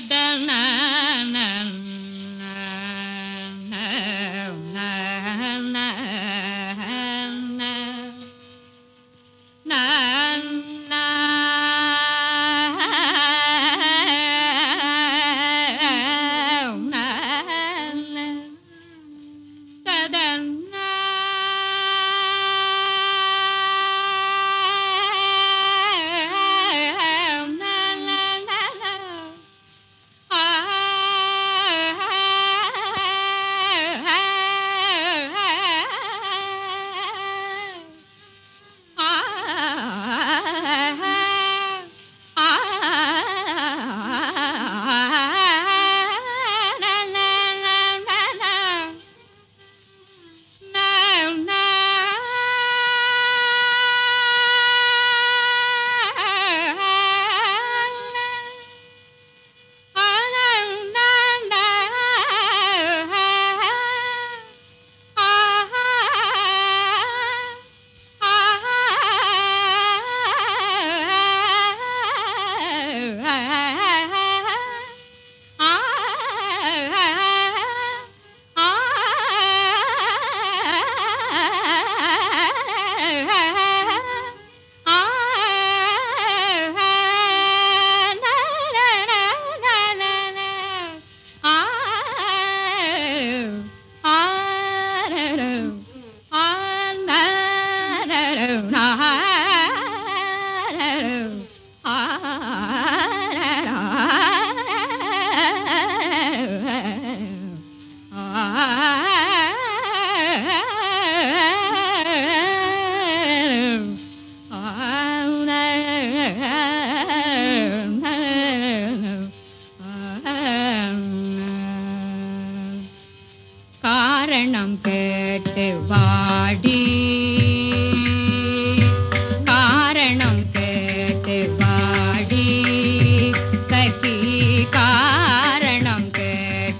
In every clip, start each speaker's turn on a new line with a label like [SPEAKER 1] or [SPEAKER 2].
[SPEAKER 1] dal കാരണം കേട്ട് വാടി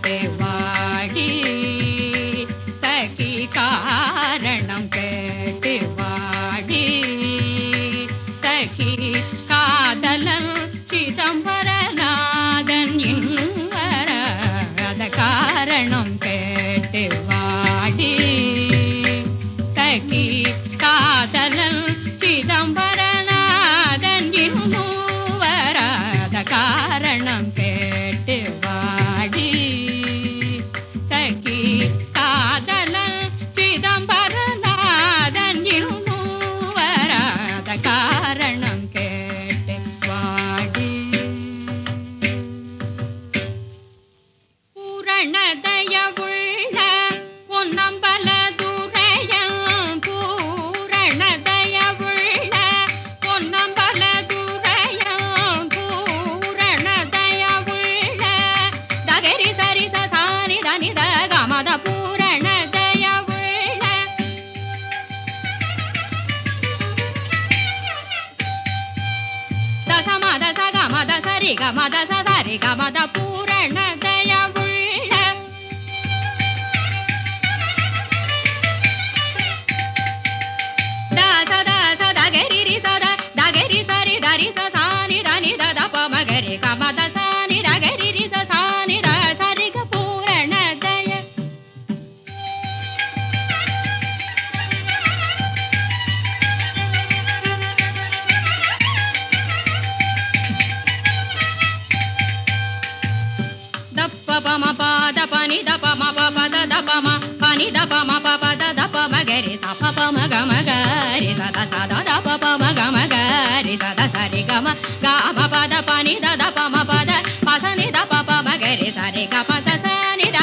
[SPEAKER 1] കേട്ടുവാടി തകി കാരണം കേട്ടുവാടി തകി കാതലൻ ചിദംബരനാഥൻ ഇന്നുവര അത് കാരണം பூரணதயவுள்ள பொன்னம்பல துரையம் பூரணதயவுள்ள பொன்னம்பல துரையம் பூரணதயவுள்ள தகரி சரித சாரி தனித கமத பூரணதயவுள்ள தசமத சகமத சரி கமத சரி கமத பூரண गरे का बदसा निरा गरी रिसा सा निरा सारी का पूरण दय दप पम प, दप नि दप म प प द दप म, प नि दप म प प द दप म गरे सा प प म, ग म, ग रे सा दा सा दा प प म, ग म, ग रे सा दा सा रे ग म ग म प ని ద ద ప మ ప ద ప స ని ద ప ప మ గ రి స రి గ ప స స ని ద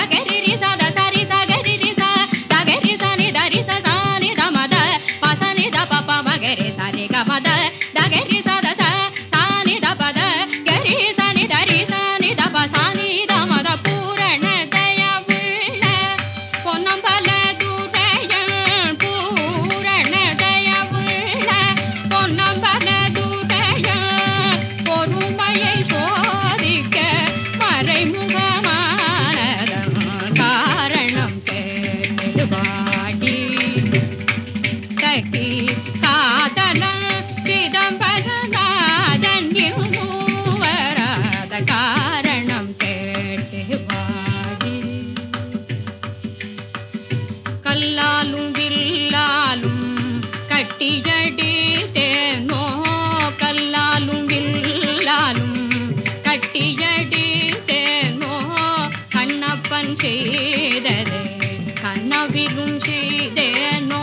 [SPEAKER 1] கட்டியடி தேனோ கல்லாலும் வில்லாலும். கட்டியடி தேனோ கண்ணப்பன் செய்ததே கண்ணவிலும் செய்தேனோ.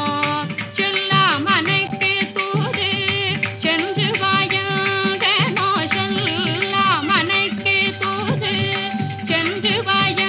[SPEAKER 1] சென்று வாய